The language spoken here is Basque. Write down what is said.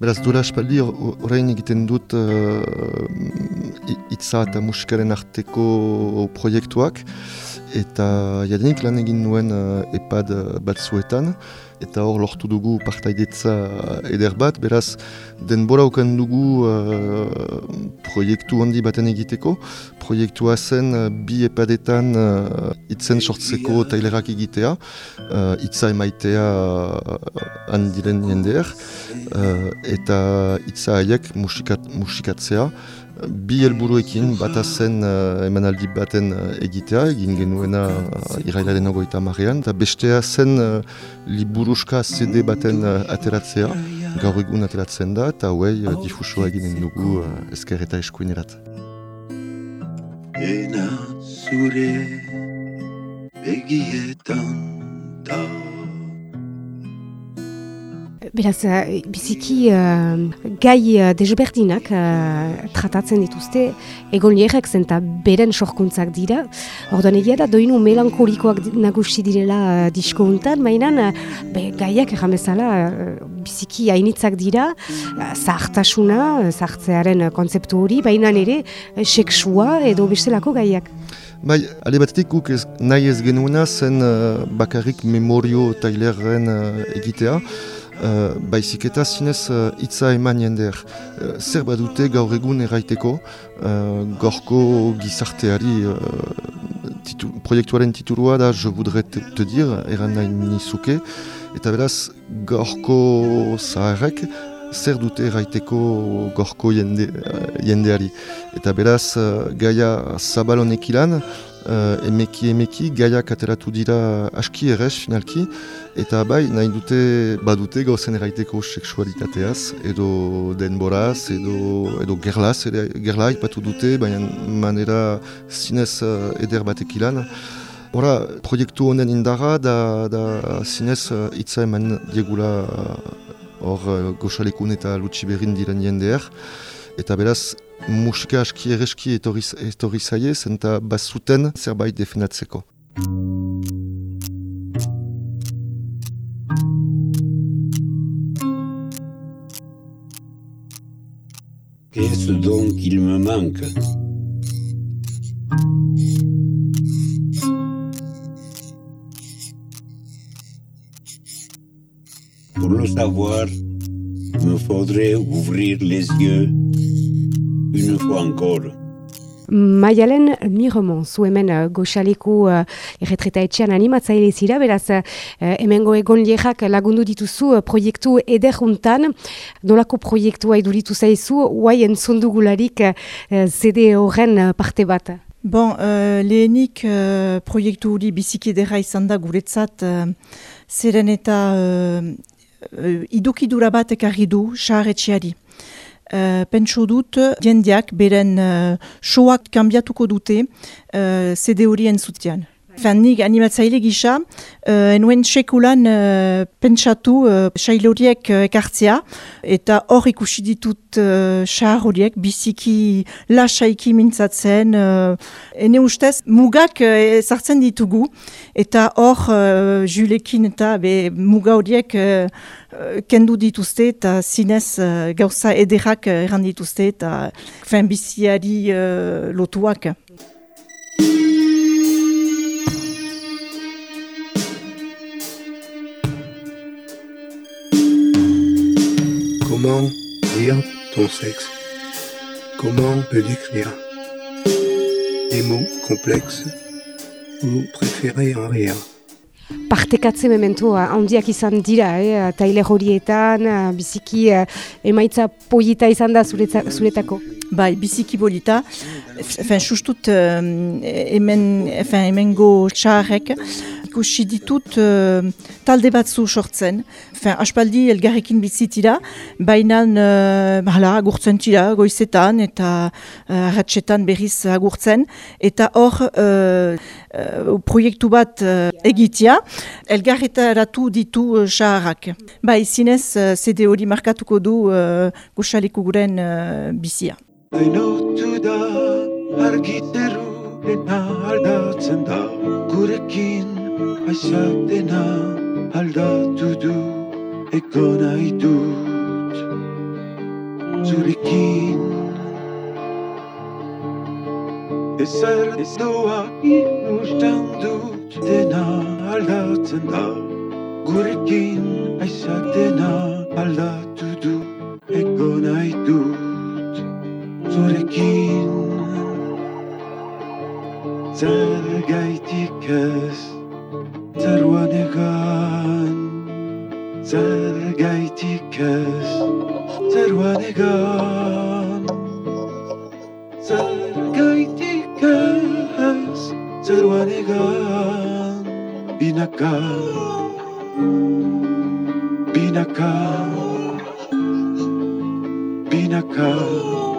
Beraz, duela espaldi orain egiten dut uh, itza eta musikaren arteko proiektuak eta jadenik lan egin nuen uh, epad batzuetan. Eta hor lortu dugu partaidetza eder bat, beraz denbora okan dugu uh, proiektu handi baten egiteko. Proiektua zen uh, bi epadetan uh, itzen sortzeko tailerak egitea, uh, itza emaitea uh, handiren jendeer, uh, eta itza haiek musikat, musikatzea bi helburuekin bata zen uh, emanaldi baten uh, egitea, egin genuena uh, irailaren ogoita marrean, eta bestea zen uh, liburuska CD baten uh, ateratzea, gaur egun ateratzen da, eta hauei uh, difusua eginen dugu uh, esker eta eskuinerat. Ena zure begietan da Beraz, uh, biziki uh, gai uh, desberdinak tratatzen dituzte egon eta beren sorkuntzak dira. Ordoan egia da, doinu melankolikoak nagusi direla uh, disko untan, mainan uh, gaiak erramezala uh, biziki hainitzak dira, uh, zahartasuna, zahartzearen kontzeptu hori, baina ere uh, seksua edo bestelako gaiak. Bai, ale batetik guk ez, nahi ez genuena zen uh, bakarrik memorio tailerren uh, egitea, Uh, baizik eta zinez uh, itza eman jendeer. Uh, zer badute gaur egun erraiteko, uh, gorko gizarteari titu, proiektuaren titulua da Je voudrais te, te dire, eran nahi nizuke, eta beraz gorko zaharrek zer dute erraiteko gorko jende, jendeari. Eta beraz uh, gaia zabalonek ilan, uh, emeki emeki gaiak ateratu dira aski errez finalki eta bai nahi dute badute gauzen eraiteko seksualitateaz edo denboraz edo, edo gerlaz, edo gerla ipatu dute baina manera zinez uh, eder batek ilan Hora, proiektu honen indara da, da zinez uh, eman diegula hor uh, goxalekun eta lutxiberin diren jendeer eta beraz musika aski ereski etorri zaie, zenta bazuten zerbait definatzeko. Qu'est-ce donc qu'il me manque Pour le savoir, me faudrait ouvrir les yeux une fois encore. Maialen Miremon, zu hemen uh, goxaleku uh, erretreta etxean animatzaile zira, beraz uh, hemengo egon lierak lagundu dituzu uh, proiektu ederruntan, nolako proiektua iduritu zaizu, guai entzondugularik uh, zede horren uh, parte bat? Bon, uh, lehenik uh, proiektu hori biziki edera izan da guretzat, uh, zeren eta uh, uh, idukidura bat ekarri du, etxeari. Uh, pentsu dut, jendeak beren uh, soak kanbiatuko dute uh, CD horien zutian. Fan, nik animatzaile gisa, uh, enuen sekulan uh, pentsatu uh, ekartzea, eta hor ikusi ditut uh, horiek, biziki lasaiki mintzatzen, uh, ene ustez mugak uh, ditugu, eta hor uh, julekin eta be, muga horiek uh, kendu dituzte eta zinez uh, gauza ederrak uh, erran dituzte eta fen biziari uh, lotuak. Comment dire ton sexe? Comment le décrire Des mots complexes ou préférer un rien. Partekatze mementu handiak izan dira, eh, taile horietan, eh, biziki eh, emaitza polita izan da zuretako. Bai, biziki polita, efen, sustut hemen, efen, hemen go txarrek, ikusi ditut uh, talde batzu sortzen. Fin, aspaldi elgarrekin bizitira, baina uh, agurtzen tira goizetan eta uh, berriz agurtzen. Eta hor uh, uh, proiektu bat uh, egitea, elgarretaratu ditu uh, saharrak. Ba, izinez, uh, CD hori markatuko du uh, goxaleku guren uh, bizia. Ainotu da argiteru aldatzen da gurekin Aizatena aldatu du Eko nahi zurekin Ezer ez doa ikusten dut dena aldatzen da Gurekin aizak dena aldatu du Ego nahi zurekin Zer gaitik ez Zerwanegan, zergaitikez, zerwanegan, zergaitikez, zerwanegan, binaka, binaka, binaka. binaka.